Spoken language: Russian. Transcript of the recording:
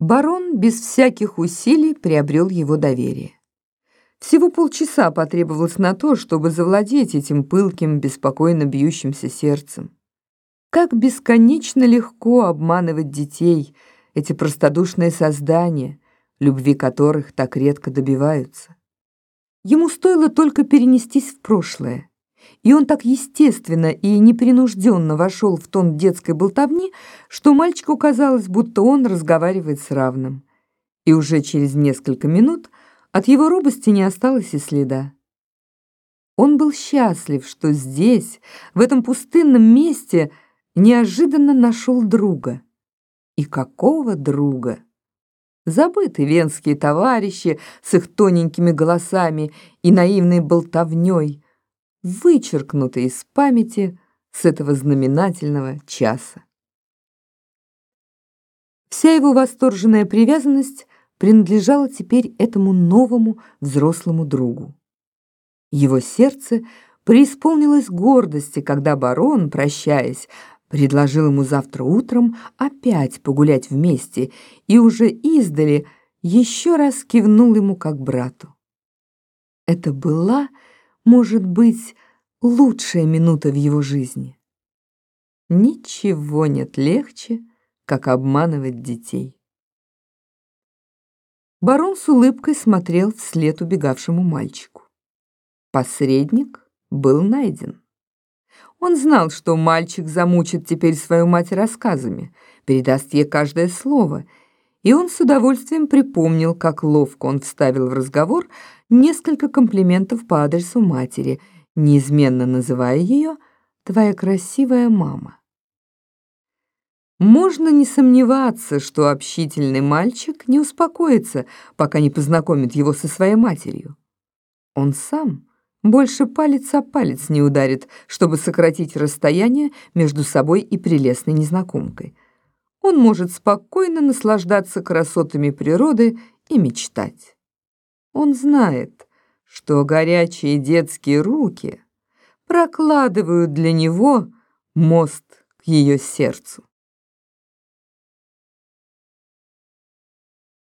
Барон без всяких усилий приобрел его доверие. Всего полчаса потребовалось на то, чтобы завладеть этим пылким, беспокойно бьющимся сердцем. Как бесконечно легко обманывать детей, эти простодушные создания, любви которых так редко добиваются. Ему стоило только перенестись в прошлое, и он так естественно и непринужденно вошел в тон детской болтовни, что мальчику казалось, будто он разговаривает с равным. И уже через несколько минут от его робости не осталось и следа. Он был счастлив, что здесь, в этом пустынном месте, неожиданно нашел друга. И какого друга? Забыты венские товарищи с их тоненькими голосами и наивной болтовней, вычеркнуты из памяти с этого знаменательного часа. Вся его восторженная привязанность принадлежала теперь этому новому взрослому другу. Его сердце преисполнилось гордости, когда барон, прощаясь, предложил ему завтра утром опять погулять вместе и уже издали еще раз кивнул ему как брату. Это была может быть лучшая минута в его жизни. Ничего нет легче, как обманывать детей. Барон с улыбкой смотрел вслед убегавшему мальчику. Посредник был найден. Он знал, что мальчик замучит теперь свою мать рассказами, передаст ей каждое слово — и он с удовольствием припомнил, как ловко он вставил в разговор несколько комплиментов по адресу матери, неизменно называя ее «твоя красивая мама». Можно не сомневаться, что общительный мальчик не успокоится, пока не познакомит его со своей матерью. Он сам больше палец о палец не ударит, чтобы сократить расстояние между собой и прелестной незнакомкой – он может спокойно наслаждаться красотами природы и мечтать. Он знает, что горячие детские руки прокладывают для него мост к ее сердцу.